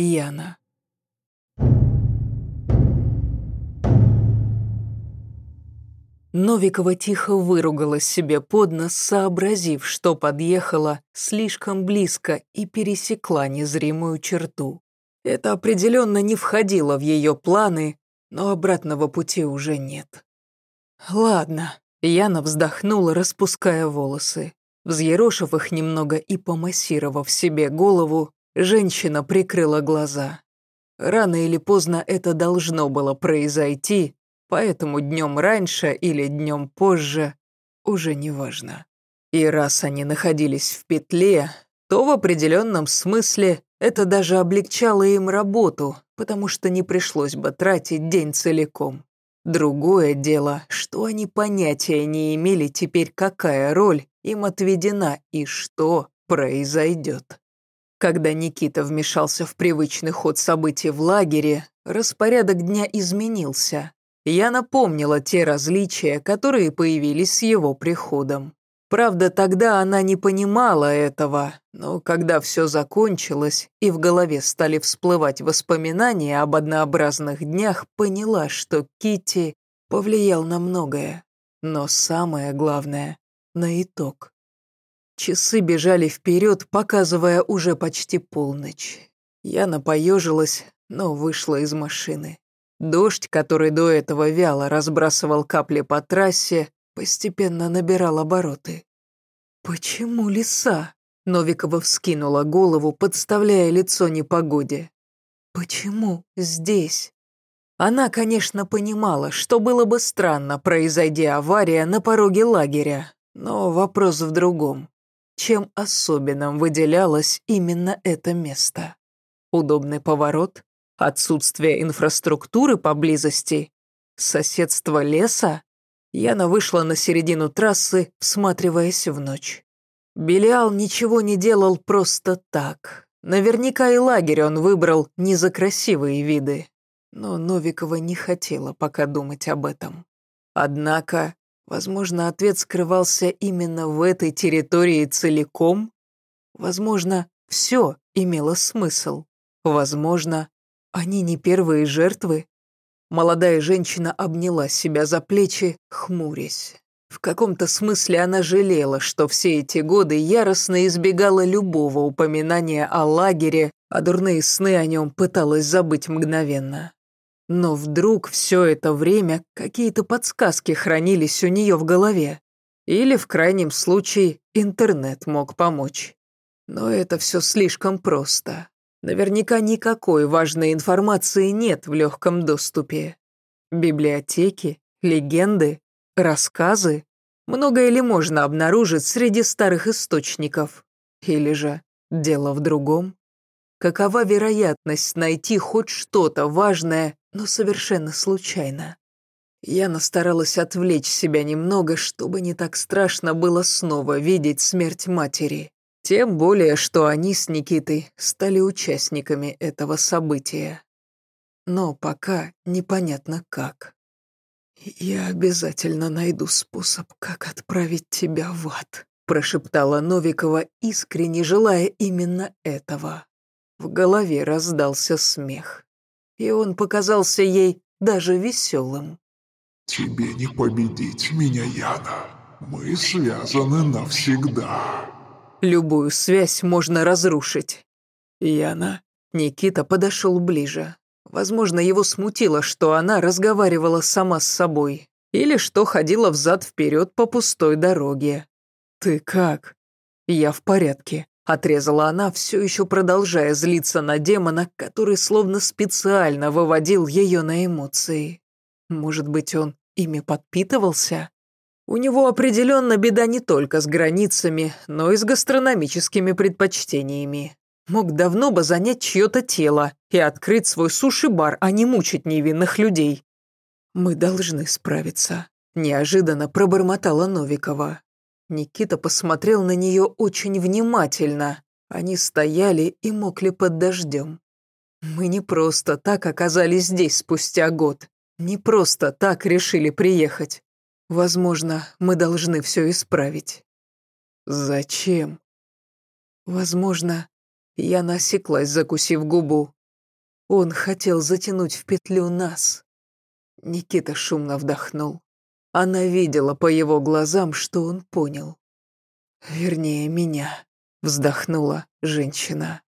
Яна. Новикова тихо выругалась себе под нос, сообразив, что подъехала слишком близко и пересекла незримую черту. Это определенно не входило в ее планы, но обратного пути уже нет. «Ладно», — Яна вздохнула, распуская волосы. Взъерошив их немного и помассировав себе голову, женщина прикрыла глаза. Рано или поздно это должно было произойти, поэтому днем раньше или днем позже уже не важно. И раз они находились в петле, то в определенном смысле это даже облегчало им работу, потому что не пришлось бы тратить день целиком. Другое дело, что они понятия не имели теперь, какая роль им отведена и что произойдет. Когда Никита вмешался в привычный ход событий в лагере, распорядок дня изменился. Я напомнила те различия, которые появились с его приходом. Правда, тогда она не понимала этого, но когда все закончилось и в голове стали всплывать воспоминания об однообразных днях, поняла, что Кити повлиял на многое, но самое главное — на итог. Часы бежали вперед, показывая уже почти полночь. Я напоежилась, но вышла из машины. Дождь, который до этого вяло разбрасывал капли по трассе, постепенно набирал обороты. «Почему лиса?» — Новикова вскинула голову, подставляя лицо непогоде. «Почему здесь?» Она, конечно, понимала, что было бы странно, произойди авария на пороге лагеря, но вопрос в другом. Чем особенным выделялось именно это место? Удобный поворот? Отсутствие инфраструктуры поблизости? Соседство леса? Яна вышла на середину трассы, всматриваясь в ночь. Белиал ничего не делал просто так. Наверняка и лагерь он выбрал не за красивые виды. Но Новикова не хотела пока думать об этом. Однако, возможно, ответ скрывался именно в этой территории целиком. Возможно, все имело смысл. Возможно, они не первые жертвы. Молодая женщина обняла себя за плечи, хмурясь. В каком-то смысле она жалела, что все эти годы яростно избегала любого упоминания о лагере, а дурные сны о нем пыталась забыть мгновенно. Но вдруг все это время какие-то подсказки хранились у нее в голове. Или, в крайнем случае, интернет мог помочь. Но это все слишком просто. Наверняка никакой важной информации нет в легком доступе. Библиотеки, легенды, рассказы. Многое ли можно обнаружить среди старых источников? Или же дело в другом? Какова вероятность найти хоть что-то важное, но совершенно случайно? Яна старалась отвлечь себя немного, чтобы не так страшно было снова видеть смерть матери. Тем более, что они с Никитой стали участниками этого события. Но пока непонятно как. «Я обязательно найду способ, как отправить тебя в ад», прошептала Новикова, искренне желая именно этого. В голове раздался смех. И он показался ей даже веселым. «Тебе не победить меня, Яна. Мы связаны навсегда». Любую связь можно разрушить. Яна. Никита подошел ближе. Возможно, его смутило, что она разговаривала сама с собой. Или что ходила взад-вперед по пустой дороге. «Ты как?» «Я в порядке», — отрезала она, все еще продолжая злиться на демона, который словно специально выводил ее на эмоции. Может быть, он ими подпитывался? У него определенно беда не только с границами, но и с гастрономическими предпочтениями. Мог давно бы занять чье-то тело и открыть свой суши-бар, а не мучить невинных людей. «Мы должны справиться», – неожиданно пробормотала Новикова. Никита посмотрел на нее очень внимательно. Они стояли и мокли под дождем. «Мы не просто так оказались здесь спустя год. Не просто так решили приехать. Возможно, мы должны все исправить. Зачем? Возможно, я насеклась, закусив губу. Он хотел затянуть в петлю нас. Никита шумно вдохнул. Она видела по его глазам, что он понял. Вернее, меня, вздохнула женщина.